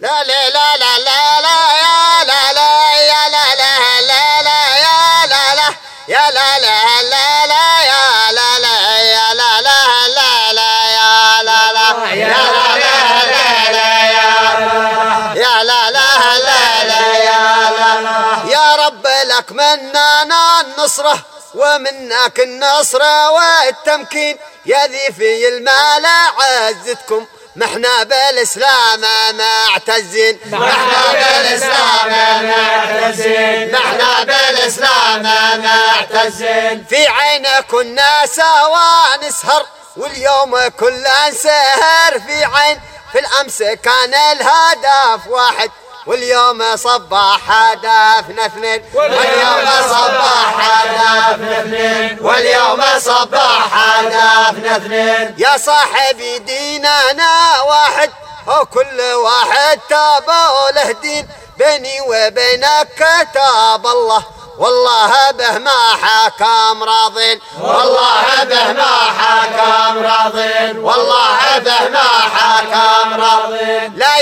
لا لا لا لا لا لا يا لا لا يا لا لا لا لا يا لا لا يا لا لا لا لا يا لا لا يا لا لا لا لا يا لا لا يا لا لا لا لا يا لا لا لا لا يا رب لك مننا النصره ومنك النصر والتمكين. يا ذي في المال عزتكم محنا بالإسلام معتزين محنا بالإسلام معتزين محنا بالإسلام معتزين في عينك الناس ونسهر واليوم كل سهر في عين. في الأمس كان الهدف واحد. واليوم صباح هدفنا اثنين. واليوم صباح هدفنا اثنين. واليوم صباح هدفنا اثنين. يا صاحبي ديننا واحد وكل واحد تابع له دين. بيني وبينك كتاب الله. والله به ما حكم راضين. والله به ما حكم راضين. والله به ما حكم راضين. لا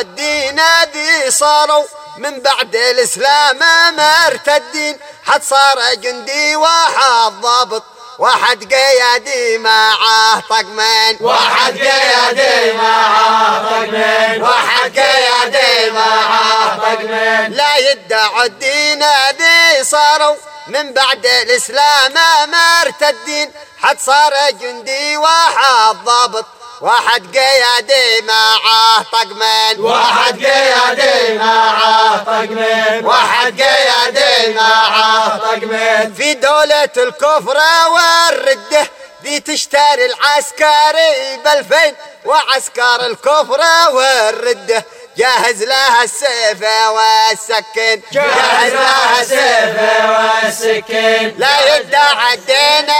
الدين ذي صاروا من بعد الإسلام مرتدين. حد صار جندي واحد ضابط واحد قيادي معاه طقمين. واحد قيادي معاه طقمين. واحد قيادي معاه طقمين. لا يدعى الدين ذي صاروا من بعد الإسلام مرتدين. حد صار جندي واحد ضابط واحد قيادي معاه طقمين واحد قيادي معاه طقمين واحد قيادي معاه طقمين في دولة الكفر والردة دي تشتري العسكري بألفين. وعسكر الكفر والردة جاهز لها السيف والسكين. جهز لها السيف والسكين. لا يدعى الدين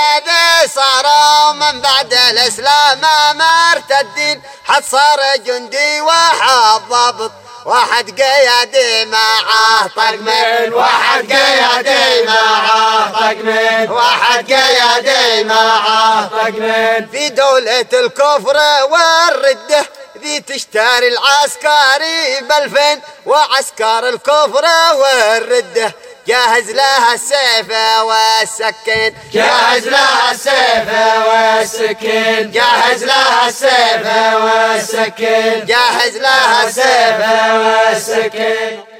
مرتدين حد صار جندي واحد ضابط واحد قيادي معاه طقمين. واحد قيادي معاه طقمين. واحد قيادي معاه طقمين. في دولة الكفر والردة ذي تشتري العسكري بألفين. وعسكر الكفر والردة جاهز لها السيف والسكين. جهز لها السيف والسكين. جهز لها السيف والسكين. جاهز لها السيف والسكين.